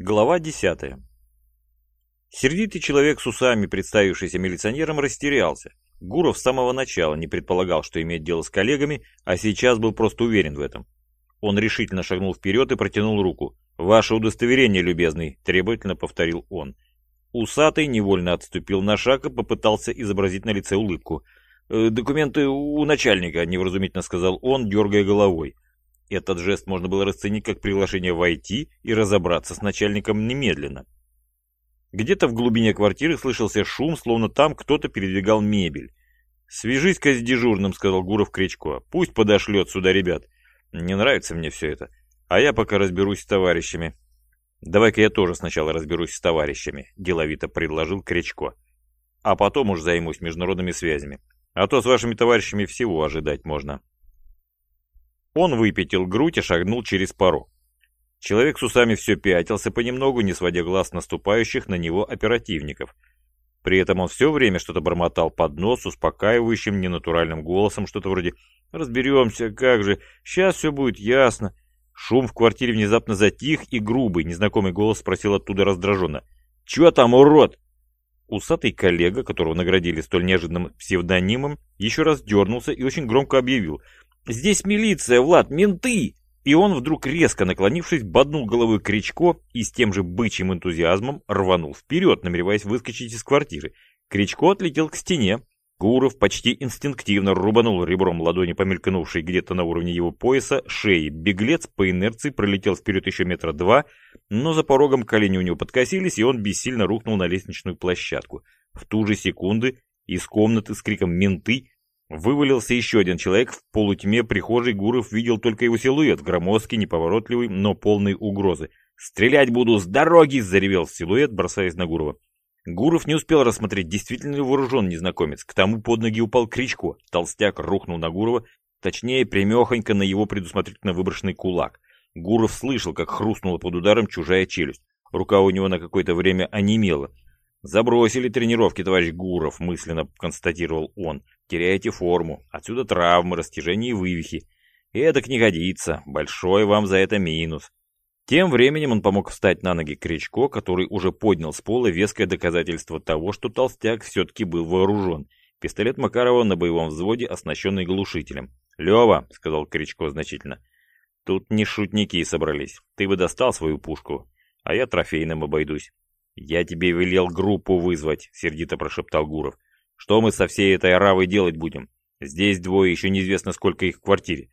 Глава 10. Сердитый человек с усами, представившийся милиционером, растерялся. Гуров с самого начала не предполагал, что имеет дело с коллегами, а сейчас был просто уверен в этом. Он решительно шагнул вперед и протянул руку. «Ваше удостоверение, любезный», – требовательно повторил он. Усатый невольно отступил на шаг и попытался изобразить на лице улыбку. «Э, «Документы у начальника», – невразумительно сказал он, дергая головой. Этот жест можно было расценить как приглашение войти и разобраться с начальником немедленно. Где-то в глубине квартиры слышался шум, словно там кто-то передвигал мебель. «Свяжись-ка с дежурным», — сказал Гуров Кричко. «Пусть подошлет сюда ребят. Не нравится мне все это. А я пока разберусь с товарищами». «Давай-ка я тоже сначала разберусь с товарищами», — деловито предложил Кричко. «А потом уж займусь международными связями. А то с вашими товарищами всего ожидать можно». Он выпятил грудь и шагнул через порог. Человек с усами все пятился понемногу, не сводя глаз наступающих на него оперативников. При этом он все время что-то бормотал под нос, успокаивающим ненатуральным голосом, что-то вроде «Разберемся, как же, сейчас все будет ясно». Шум в квартире внезапно затих, и грубый, незнакомый голос спросил оттуда раздраженно. «Чего там, урод?» Усатый коллега, которого наградили столь неожиданным псевдонимом, еще раз дернулся и очень громко объявил – «Здесь милиция, Влад, менты!» И он, вдруг резко наклонившись, боднул головой Кричко и с тем же бычьим энтузиазмом рванул вперед, намереваясь выскочить из квартиры. Кричко отлетел к стене. Гуров почти инстинктивно рубанул ребром ладони, помелькнувшей где-то на уровне его пояса, шеи. Беглец по инерции пролетел вперед еще метра два, но за порогом колени у него подкосились, и он бессильно рухнул на лестничную площадку. В ту же секунды из комнаты с криком «Менты!» Вывалился еще один человек, в полутьме прихожей Гуров видел только его силуэт, громоздкий, неповоротливый, но полный угрозы. «Стрелять буду с дороги!» – заревел силуэт, бросаясь на Гурова. Гуров не успел рассмотреть, действительно ли вооружен незнакомец. К тому под ноги упал Кричко. Толстяк рухнул на Гурова, точнее, прямехонько на его предусмотрительно выброшенный кулак. Гуров слышал, как хрустнула под ударом чужая челюсть. Рука у него на какое-то время онемела. «Забросили тренировки, товарищ Гуров», — мысленно констатировал он. «Теряете форму. Отсюда травмы, растяжения и вывихи. И это не годится. Большой вам за это минус». Тем временем он помог встать на ноги Кричко, который уже поднял с пола веское доказательство того, что толстяк все-таки был вооружен. Пистолет Макарова на боевом взводе, оснащенный глушителем. «Лева», — сказал Кричко значительно, — «тут не шутники собрались. Ты бы достал свою пушку, а я трофейным обойдусь». «Я тебе велел группу вызвать», — сердито прошептал Гуров. «Что мы со всей этой оравой делать будем? Здесь двое, еще неизвестно, сколько их в квартире».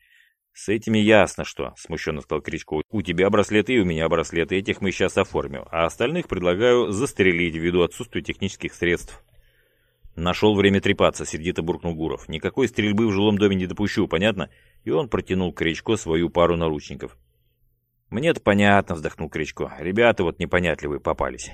«С этими ясно, что», — смущенно сказал Кричко. «У тебя браслеты и у меня браслеты, этих мы сейчас оформим, а остальных предлагаю застрелить ввиду отсутствия технических средств». Нашел время трепаться, сердито буркнул Гуров. «Никакой стрельбы в жилом доме не допущу, понятно?» И он протянул Кричко свою пару наручников. «Мне это понятно», — вздохнул Кричко. «Ребята вот непонятливые попались».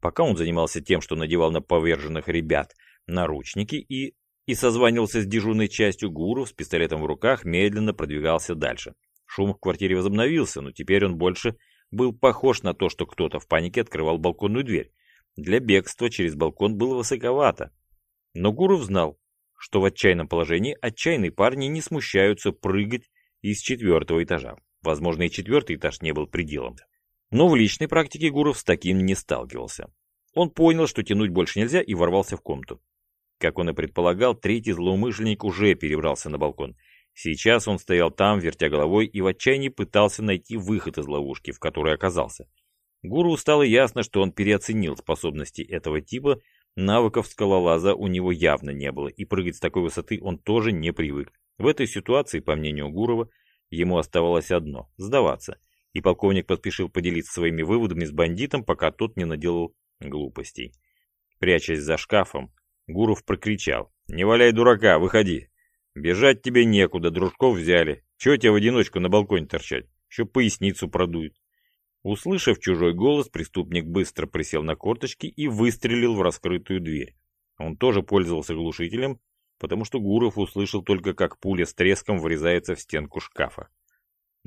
Пока он занимался тем, что надевал на поверженных ребят наручники и, и созванивался с дежурной частью, Гуров с пистолетом в руках медленно продвигался дальше. Шум в квартире возобновился, но теперь он больше был похож на то, что кто-то в панике открывал балконную дверь. Для бегства через балкон было высоковато. Но Гуров знал, что в отчаянном положении отчаянные парни не смущаются прыгать из четвертого этажа. Возможно, и четвертый этаж не был пределом. Но в личной практике Гуров с таким не сталкивался. Он понял, что тянуть больше нельзя, и ворвался в комнату. Как он и предполагал, третий злоумышленник уже перебрался на балкон. Сейчас он стоял там, вертя головой, и в отчаянии пытался найти выход из ловушки, в которой оказался. Гуру стало ясно, что он переоценил способности этого типа, навыков скалолаза у него явно не было, и прыгать с такой высоты он тоже не привык. В этой ситуации, по мнению Гурова, ему оставалось одно – сдаваться – и полковник поспешил поделиться своими выводами с бандитом, пока тот не наделал глупостей. Прячась за шкафом, Гуров прокричал. «Не валяй дурака, выходи! Бежать тебе некуда, дружков взяли. Чего тебе в одиночку на балконе торчать? Еще поясницу продует». Услышав чужой голос, преступник быстро присел на корточки и выстрелил в раскрытую дверь. Он тоже пользовался глушителем, потому что Гуров услышал только, как пуля с треском врезается в стенку шкафа.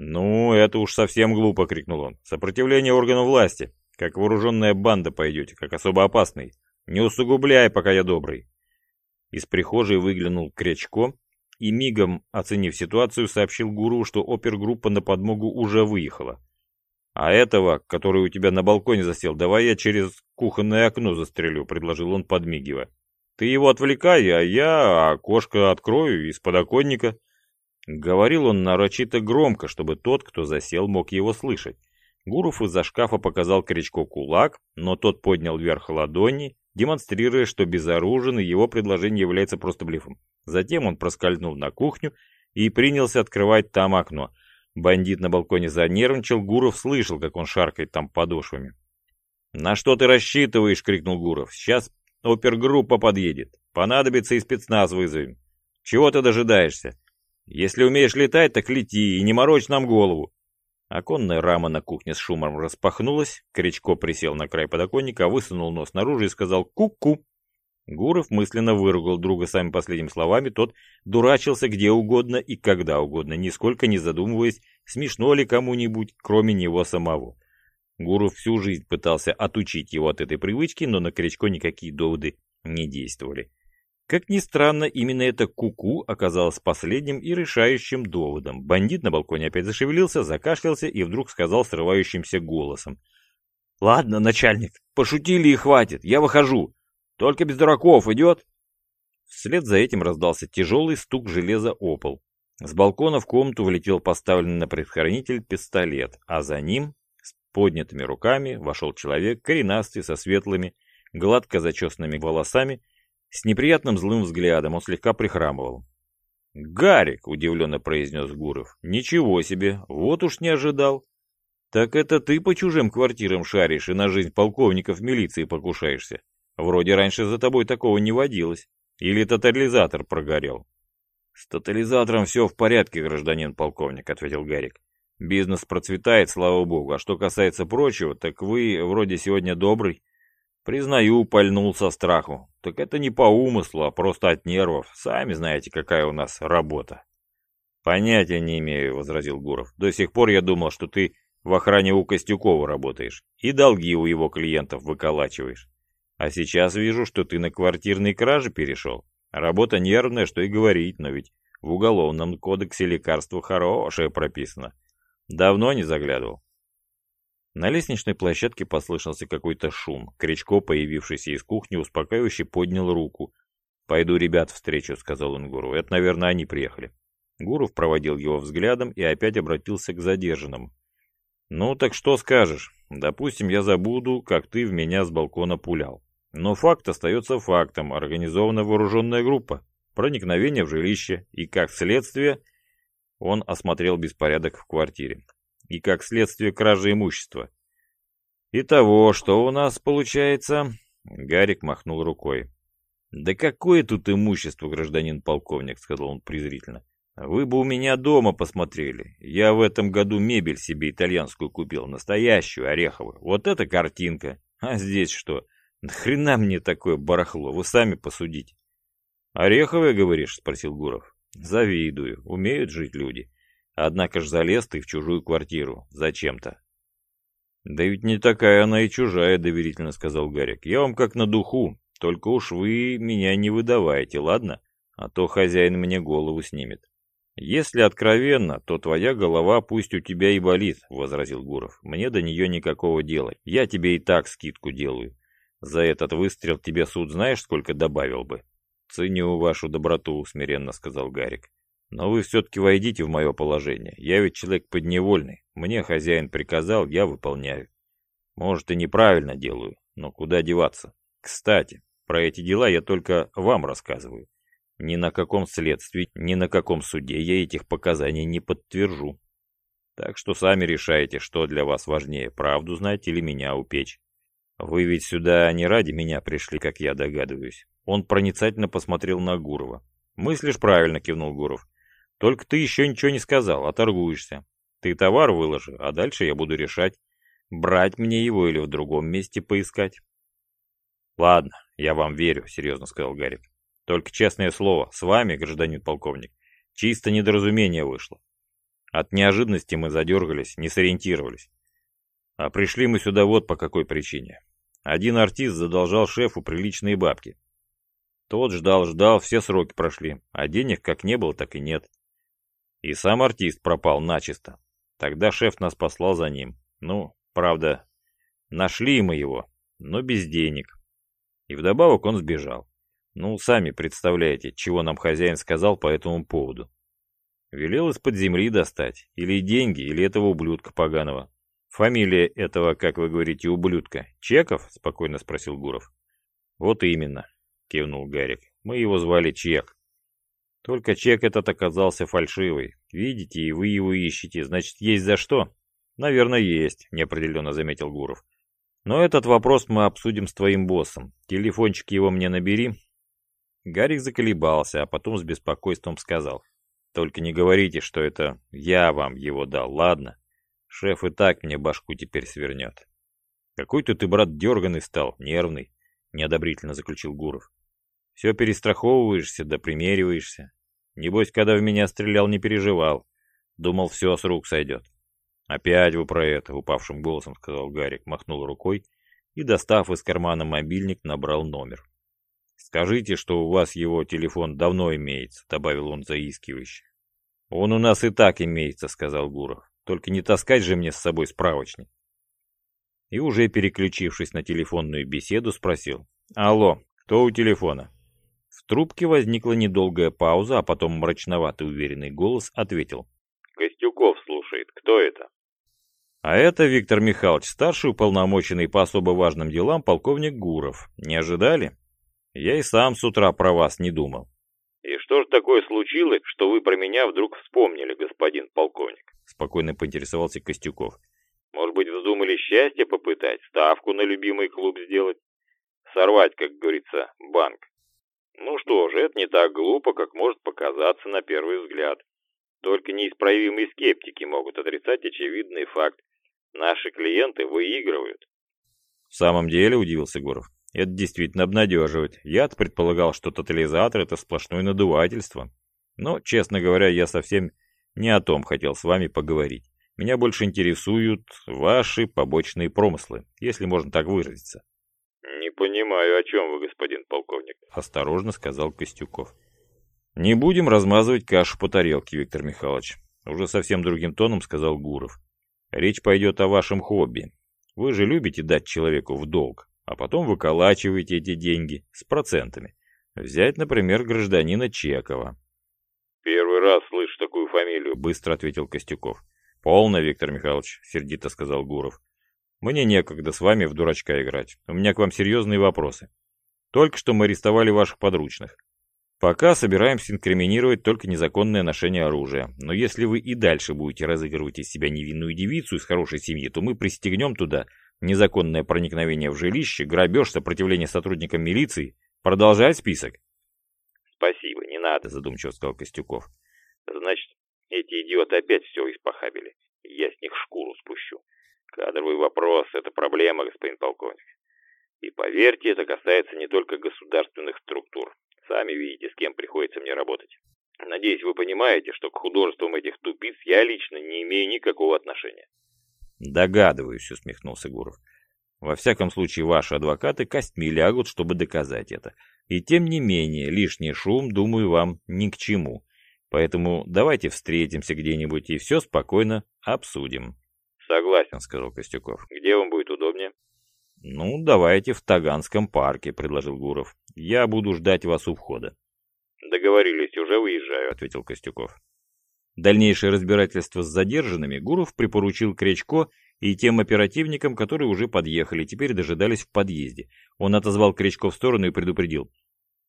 «Ну, это уж совсем глупо!» — крикнул он. «Сопротивление органов власти! Как вооруженная банда пойдете, как особо опасный! Не усугубляй, пока я добрый!» Из прихожей выглянул Крячко и, мигом оценив ситуацию, сообщил гуру, что опергруппа на подмогу уже выехала. А этого, который у тебя на балконе засел, давай я через кухонное окно застрелю, предложил он, подмигивая. Ты его отвлекай, а я окошко открою из подоконника. Говорил он нарочито громко, чтобы тот, кто засел, мог его слышать. Гуров из-за шкафа показал Кричко кулак, но тот поднял вверх ладони, демонстрируя, что безоружен и его предложение является просто блефом. Затем он проскользнул на кухню и принялся открывать там окно. Бандит на балконе занервничал, Гуров слышал, как он шаркает там подошвами. «На что ты рассчитываешь?» — крикнул Гуров. «Сейчас опергруппа подъедет. Понадобится и спецназ вызовем. Чего ты дожидаешься? Если умеешь летать, так лети и не морочь нам голову». Оконная рама на кухне с шумом распахнулась, Кричко присел на край подоконника, высунул нос наружу и сказал «ку-ку». Гуров мысленно выругал друга самыми последними словами, тот дурачился где угодно и когда угодно, нисколько не задумываясь, смешно ли кому-нибудь, кроме него самого. Гуров всю жизнь пытался отучить его от этой привычки, но на Кричко никакие доводы не действовали. Как ни странно, именно это куку -ку оказалось последним и решающим доводом. Бандит на балконе опять зашевелился, закашлялся и вдруг сказал срывающимся голосом. «Ладно, начальник, пошутили и хватит, я выхожу. Только без дураков идет?» Вслед за этим раздался тяжелый стук железа о пол. С балкона в комнату влетел поставленный на предхранитель пистолет, а за ним, с поднятыми руками, вошел человек, коренастый, со светлыми, гладко зачесанными волосами, с неприятным злым взглядом, он слегка прихрамывал. «Гарик!» — удивленно произнес Гуров. «Ничего себе! Вот уж не ожидал!» «Так это ты по чужим квартирам шаришь и на жизнь полковников милиции покушаешься?» Вроде раньше за тобой такого не водилось. Или тотализатор прогорел? С тотализатором все в порядке, гражданин полковник, ответил Гарик. Бизнес процветает, слава богу. А что касается прочего, так вы вроде сегодня добрый. Признаю, пальнул со страху. Так это не по умыслу, а просто от нервов. Сами знаете, какая у нас работа. Понятия не имею, возразил Гуров. До сих пор я думал, что ты в охране у Костюкова работаешь и долги у его клиентов выколачиваешь. А сейчас вижу, что ты на квартирные кражи перешел. Работа нервная, что и говорить, но ведь в уголовном кодексе лекарство хорошее прописано. Давно не заглядывал. На лестничной площадке послышался какой-то шум. Кричко, появившийся из кухни, успокаивающе поднял руку. «Пойду ребят встречу», — сказал он Гуру. «Это, наверное, они приехали». Гуров проводил его взглядом и опять обратился к задержанному. «Ну так что скажешь? Допустим, я забуду, как ты в меня с балкона пулял. Но факт остается фактом. Организованная вооруженная группа, проникновение в жилище и, как следствие, он осмотрел беспорядок в квартире. И, как следствие, кражи имущества. Итого, что у нас получается? Гарик махнул рукой. «Да какое тут имущество, гражданин полковник», — сказал он презрительно. «Вы бы у меня дома посмотрели. Я в этом году мебель себе итальянскую купил, настоящую, ореховую. Вот эта картинка. А здесь что? Нахрена мне такое барахло, вы сами посудите. Ореховое, говоришь, спросил Гуров. Завидую, умеют жить люди. Однако ж залез ты в чужую квартиру, зачем-то. Да ведь не такая она и чужая, доверительно сказал Гарик. Я вам как на духу, только уж вы меня не выдавайте, ладно? А то хозяин мне голову снимет. «Если откровенно, то твоя голова пусть у тебя и болит», — возразил Гуров. «Мне до нее никакого дела. Я тебе и так скидку делаю. За этот выстрел тебе суд знаешь, сколько добавил бы? Ценю вашу доброту, смиренно сказал Гарик. Но вы все-таки войдите в мое положение. Я ведь человек подневольный. Мне хозяин приказал, я выполняю. Может, и неправильно делаю, но куда деваться? Кстати, про эти дела я только вам рассказываю. Ни на каком следствии, ни на каком суде я этих показаний не подтвержу. Так что сами решайте, что для вас важнее, правду знать или меня упечь. «Вы ведь сюда не ради меня пришли, как я догадываюсь». Он проницательно посмотрел на Гурова. «Мыслишь правильно», — кивнул Гуров. «Только ты еще ничего не сказал, а торгуешься. Ты товар выложи, а дальше я буду решать, брать мне его или в другом месте поискать». «Ладно, я вам верю», — серьезно сказал Гарик. «Только честное слово, с вами, гражданин полковник, чисто недоразумение вышло. От неожиданности мы задергались, не сориентировались. А пришли мы сюда вот по какой причине. Один артист задолжал шефу приличные бабки. Тот ждал-ждал, все сроки прошли, а денег как не было, так и нет. И сам артист пропал начисто. Тогда шеф нас послал за ним. Ну, правда, нашли мы его, но без денег. И вдобавок он сбежал. Ну, сами представляете, чего нам хозяин сказал по этому поводу. Велел из-под земли достать. Или деньги, или этого ублюдка поганого. Фамилия этого, как вы говорите, ублюдка. Чеков? Спокойно спросил Гуров. Вот именно, кивнул Гарик. Мы его звали Чек. Только чек этот оказался фальшивый. Видите, и вы его ищете. Значит, есть за что? Наверное, есть, неопределенно заметил Гуров. Но этот вопрос мы обсудим с твоим боссом. Телефончик его мне набери. Гарик заколебался, а потом с беспокойством сказал. Только не говорите, что это я вам его дал, ладно? Шеф и так мне башку теперь свернет. Какой-то ты, брат, дерганый стал, нервный, неодобрительно заключил Гуров. Все перестраховываешься да примериваешься. Небось, когда в меня стрелял, не переживал. Думал, все с рук сойдет. Опять вы про это, упавшим голосом сказал Гарик, махнул рукой и, достав из кармана мобильник, набрал номер. «Скажите, что у вас его телефон давно имеется», — добавил он заискивающе. «Он у нас и так имеется», — сказал Гуров. «Только не таскать же мне с собой справочник». И уже переключившись на телефонную беседу, спросил. «Алло, кто у телефона?» В трубке возникла недолгая пауза, а потом мрачноватый уверенный голос ответил. «Костюков слушает. Кто это?» А это Виктор Михайлович, старший уполномоченный по особо важным делам полковник Гуров. Не ожидали? Я и сам с утра про вас не думал. «И что же такое случилось, что вы про меня вдруг вспомнили, господин полковник?» Спокойно поинтересовался Костюков. «Может быть, вздумали счастье попытать, ставку на любимый клуб сделать? Сорвать, как говорится, банк? Ну что же, это не так глупо, как может показаться на первый взгляд. Только неисправимые скептики могут отрицать очевидный факт. Наши клиенты выигрывают. В самом деле, удивился Гуров. Это действительно обнадеживает. Я-то предполагал, что тотализатор — это сплошное надувательство. Но, честно говоря, я совсем не о том хотел с вами поговорить. Меня больше интересуют ваши побочные промыслы, если можно так выразиться. «Не понимаю, о чем вы, господин полковник», — осторожно сказал Костюков. «Не будем размазывать кашу по тарелке, Виктор Михайлович», — уже совсем другим тоном сказал Гуров. «Речь пойдет о вашем хобби. Вы же любите дать человеку в долг а потом выколачиваете эти деньги с процентами. Взять, например, гражданина Чекова. «Первый раз слышу такую фамилию», — быстро ответил Костюков. «Полно, Виктор Михайлович», — сердито сказал Гуров. «Мне некогда с вами в дурачка играть. У меня к вам серьезные вопросы. Только что мы арестовали ваших подручных. Пока собираемся инкриминировать только незаконное ношение оружия. Но если вы и дальше будете разыгрывать из себя невинную девицу из хорошей семьи, то мы пристегнем туда незаконное проникновение в жилище, грабеж, сопротивление сотрудникам милиции. Продолжать список? Спасибо, не надо, задумчиво сказал Костюков. Значит, эти идиоты опять все испохабили. Я с них шкуру спущу. Кадровый вопрос – это проблема, господин полковник. И поверьте, это касается не только государственных структур. Сами видите, с кем приходится мне работать. Надеюсь, вы понимаете, что к художествам этих тупиц я лично не имею никакого отношения. Догадываюсь, усмехнулся Гуров. Во всяком случае, ваши адвокаты костьми лягут, чтобы доказать это. И тем не менее, лишний шум, думаю, вам ни к чему. Поэтому давайте встретимся где-нибудь и все спокойно обсудим. Согласен, сказал Костюков. Где вам будет удобнее? Ну, давайте в Таганском парке, предложил Гуров. Я буду ждать вас у входа. Договорились, уже выезжаю, ответил Костюков. Дальнейшее разбирательство с задержанными Гуров припоручил Кречко и тем оперативникам, которые уже подъехали, теперь дожидались в подъезде. Он отозвал Кречко в сторону и предупредил.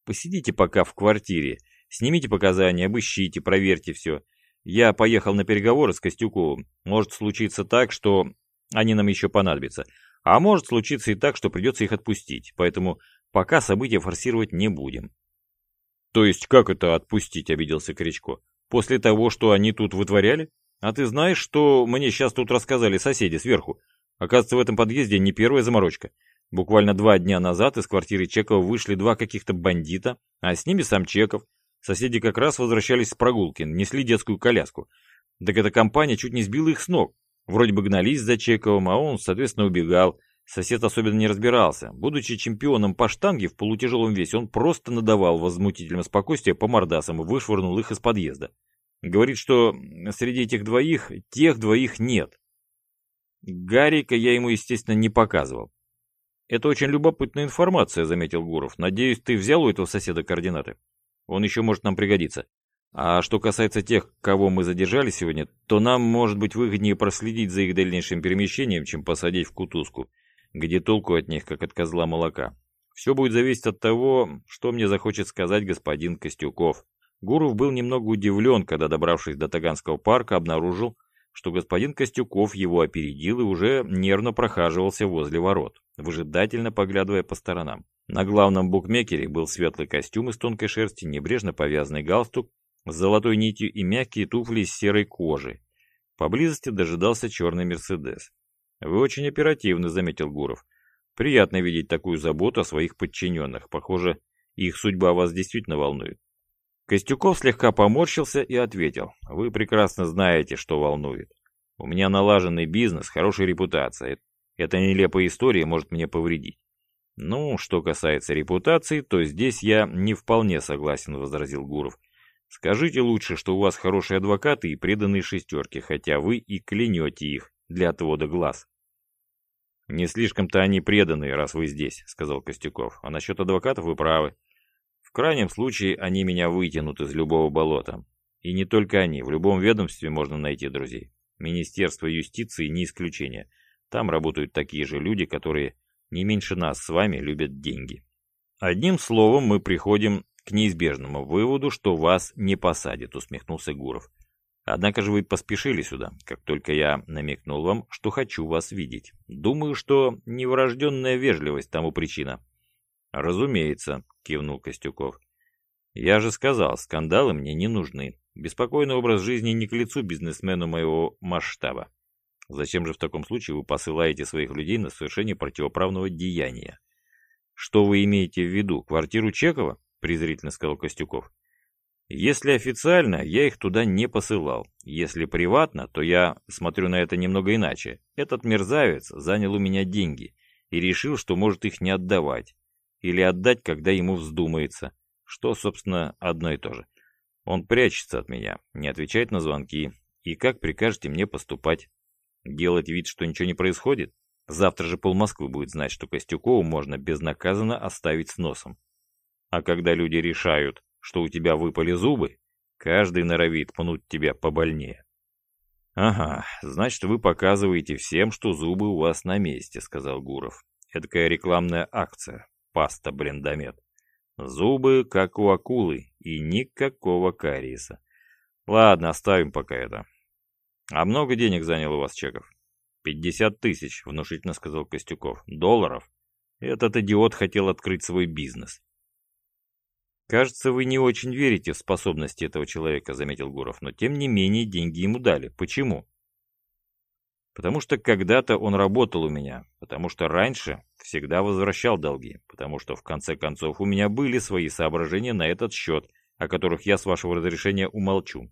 «Посидите пока в квартире, снимите показания, обыщите, проверьте все. Я поехал на переговоры с Костюковым. Может случиться так, что они нам еще понадобятся. А может случиться и так, что придется их отпустить. Поэтому пока события форсировать не будем». «То есть как это отпустить?» – обиделся Кричко. После того, что они тут вытворяли? А ты знаешь, что мне сейчас тут рассказали соседи сверху? Оказывается, в этом подъезде не первая заморочка. Буквально два дня назад из квартиры Чекова вышли два каких-то бандита, а с ними сам Чеков. Соседи как раз возвращались с прогулки, несли детскую коляску. Так эта компания чуть не сбила их с ног. Вроде бы гнались за Чековым, а он, соответственно, убегал. Сосед особенно не разбирался. Будучи чемпионом по штанге в полутяжелом весе, он просто надавал возмутительно спокойствие по мордасам и вышвырнул их из подъезда. Говорит, что среди этих двоих, тех двоих нет. Гарика я ему, естественно, не показывал. Это очень любопытная информация, заметил Гуров. Надеюсь, ты взял у этого соседа координаты? Он еще может нам пригодиться. А что касается тех, кого мы задержали сегодня, то нам может быть выгоднее проследить за их дальнейшим перемещением, чем посадить в кутузку, где толку от них, как от козла молока. Все будет зависеть от того, что мне захочет сказать господин Костюков. Гуров был немного удивлен, когда, добравшись до Таганского парка, обнаружил, что господин Костюков его опередил и уже нервно прохаживался возле ворот, выжидательно поглядывая по сторонам. На главном букмекере был светлый костюм из тонкой шерсти, небрежно повязанный галстук с золотой нитью и мягкие туфли из серой кожи. Поблизости дожидался черный «Мерседес». «Вы очень оперативны», — заметил Гуров. «Приятно видеть такую заботу о своих подчиненных. Похоже, их судьба вас действительно волнует». Костюков слегка поморщился и ответил. «Вы прекрасно знаете, что волнует. У меня налаженный бизнес, хорошая репутация. Эта нелепая история может мне повредить». «Ну, что касается репутации, то здесь я не вполне согласен», — возразил Гуров. Скажите лучше, что у вас хорошие адвокаты и преданные шестерки, хотя вы и клянете их для отвода глаз. Не слишком-то они преданные, раз вы здесь, сказал Костюков. А насчет адвокатов вы правы. В крайнем случае они меня вытянут из любого болота. И не только они, в любом ведомстве можно найти друзей. Министерство юстиции не исключение. Там работают такие же люди, которые не меньше нас с вами любят деньги. Одним словом, мы приходим к неизбежному выводу, что вас не посадят, усмехнулся Гуров. Однако же вы поспешили сюда, как только я намекнул вам, что хочу вас видеть. Думаю, что неврожденная вежливость тому причина. Разумеется, кивнул Костюков. Я же сказал, скандалы мне не нужны. Беспокойный образ жизни не к лицу бизнесмену моего масштаба. Зачем же в таком случае вы посылаете своих людей на совершение противоправного деяния? Что вы имеете в виду, квартиру Чекова? презрительно сказал Костюков. Если официально, я их туда не посылал. Если приватно, то я смотрю на это немного иначе. Этот мерзавец занял у меня деньги и решил, что может их не отдавать. Или отдать, когда ему вздумается. Что, собственно, одно и то же. Он прячется от меня, не отвечает на звонки. И как прикажете мне поступать? Делать вид, что ничего не происходит? Завтра же пол Москвы будет знать, что Костюкову можно безнаказанно оставить с носом. А когда люди решают, что у тебя выпали зубы, каждый норовит пнуть тебя побольнее. «Ага, значит, вы показываете всем, что зубы у вас на месте», — сказал Гуров. «Эдакая рекламная акция. Паста Брендомет. Зубы, как у акулы, и никакого кариеса. Ладно, оставим пока это. А много денег занял у вас чеков?» «Пятьдесят тысяч», — внушительно сказал Костюков. «Долларов? Этот идиот хотел открыть свой бизнес. «Кажется, вы не очень верите в способности этого человека», — заметил Гуров, «но тем не менее деньги ему дали. Почему?» «Потому что когда-то он работал у меня, потому что раньше всегда возвращал долги, потому что в конце концов у меня были свои соображения на этот счет, о которых я с вашего разрешения умолчу».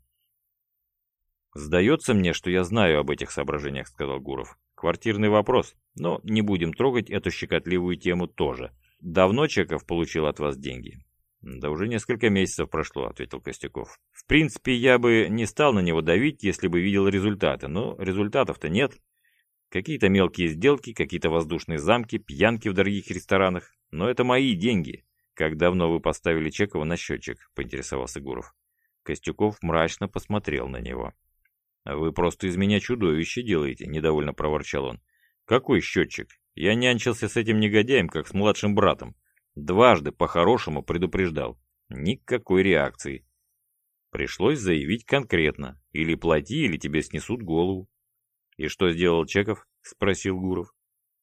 «Сдается мне, что я знаю об этих соображениях», — сказал Гуров. «Квартирный вопрос, но не будем трогать эту щекотливую тему тоже. Давно Чеков получил от вас деньги?» «Да уже несколько месяцев прошло», — ответил Костяков. «В принципе, я бы не стал на него давить, если бы видел результаты, но результатов-то нет. Какие-то мелкие сделки, какие-то воздушные замки, пьянки в дорогих ресторанах. Но это мои деньги. Как давно вы поставили Чекова на счетчик?» — поинтересовался Гуров. Костюков мрачно посмотрел на него. «Вы просто из меня чудовище делаете», — недовольно проворчал он. «Какой счетчик? Я нянчился с этим негодяем, как с младшим братом. Дважды по-хорошему предупреждал. Никакой реакции. Пришлось заявить конкретно. Или плати, или тебе снесут голову. «И что сделал Чеков?» — спросил Гуров.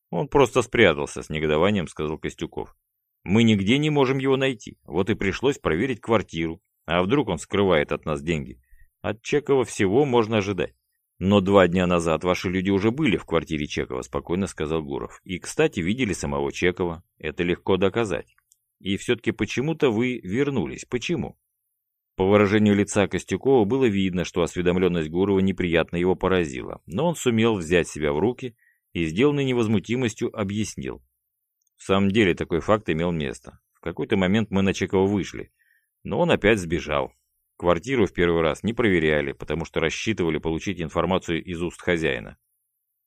«Он просто спрятался», — с негодованием сказал Костюков. «Мы нигде не можем его найти. Вот и пришлось проверить квартиру. А вдруг он скрывает от нас деньги? От Чекова всего можно ожидать». «Но два дня назад ваши люди уже были в квартире Чекова», — спокойно сказал Гуров. «И, кстати, видели самого Чекова. Это легко доказать. И все-таки почему-то вы вернулись. Почему?» По выражению лица Костюкова было видно, что осведомленность Гурова неприятно его поразила, но он сумел взять себя в руки и, сделанной невозмутимостью, объяснил. В самом деле такой факт имел место. В какой-то момент мы на Чекова вышли, но он опять сбежал. Квартиру в первый раз не проверяли, потому что рассчитывали получить информацию из уст хозяина.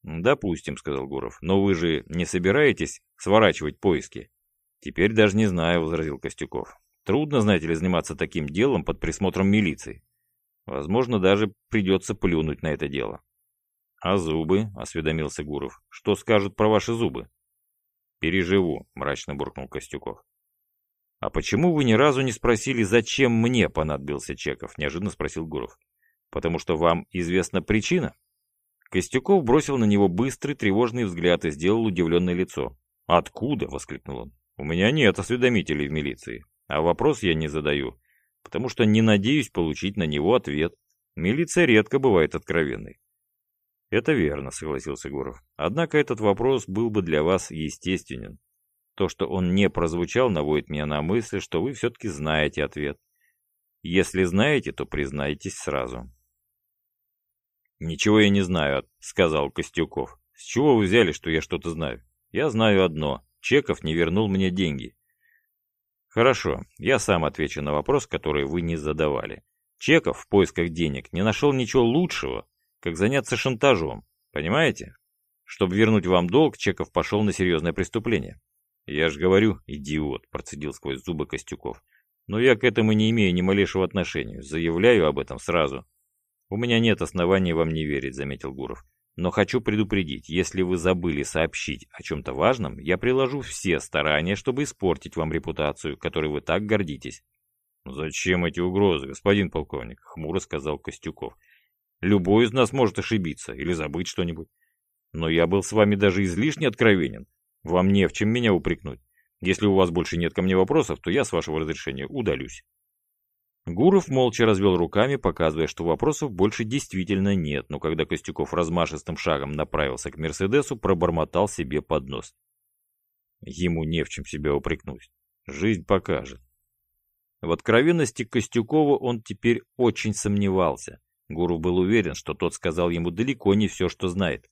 «Допустим», — сказал Гуров, — «но вы же не собираетесь сворачивать поиски?» «Теперь даже не знаю», — возразил Костюков. «Трудно, знаете ли, заниматься таким делом под присмотром милиции. Возможно, даже придется плюнуть на это дело». «А зубы?» — осведомился Гуров. «Что скажут про ваши зубы?» «Переживу», — мрачно буркнул Костюков. «А почему вы ни разу не спросили, зачем мне понадобился Чеков?» — неожиданно спросил Гуров. «Потому что вам известна причина?» Костюков бросил на него быстрый, тревожный взгляд и сделал удивленное лицо. «Откуда?» — воскликнул он. «У меня нет осведомителей в милиции, а вопрос я не задаю, потому что не надеюсь получить на него ответ. Милиция редко бывает откровенной». «Это верно», — согласился Гуров. «Однако этот вопрос был бы для вас естественен. То, что он не прозвучал, наводит меня на мысль, что вы все-таки знаете ответ. Если знаете, то признайтесь сразу». «Ничего я не знаю», — сказал Костюков. «С чего вы взяли, что я что-то знаю? Я знаю одно. Чеков не вернул мне деньги». «Хорошо, я сам отвечу на вопрос, который вы не задавали. Чеков в поисках денег не нашел ничего лучшего, как заняться шантажом. Понимаете? Чтобы вернуть вам долг, Чеков пошел на серьезное преступление». «Я же говорю, идиот», — процедил сквозь зубы Костюков. «Но я к этому не имею ни малейшего отношения. Заявляю об этом сразу». «У меня нет оснований вам не верить», — заметил Гуров. «Но хочу предупредить, если вы забыли сообщить о чем-то важном, я приложу все старания, чтобы испортить вам репутацию, которой вы так гордитесь». «Зачем эти угрозы, господин полковник?» — хмуро сказал Костюков. «Любой из нас может ошибиться или забыть что-нибудь. Но я был с вами даже излишне откровенен. Вам не в чем меня упрекнуть. Если у вас больше нет ко мне вопросов, то я, с вашего разрешения, удалюсь». Гуров молча развел руками, показывая, что вопросов больше действительно нет, но когда Костюков размашистым шагом направился к Мерседесу, пробормотал себе под нос. Ему не в чем себя упрекнуть. Жизнь покажет. В откровенности Костюкова он теперь очень сомневался. Гуров был уверен, что тот сказал ему далеко не все, что знает.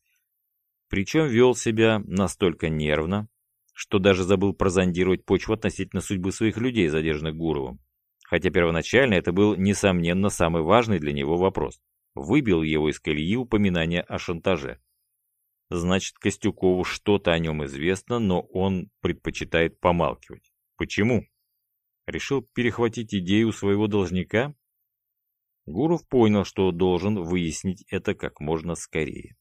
Причем вел себя настолько нервно, что даже забыл прозондировать почву относительно судьбы своих людей, задержанных Гуровым хотя первоначально это был, несомненно, самый важный для него вопрос. Выбил его из колеи упоминание о шантаже. Значит, Костюкову что-то о нем известно, но он предпочитает помалкивать. Почему? Решил перехватить идею своего должника? Гуров понял, что должен выяснить это как можно скорее.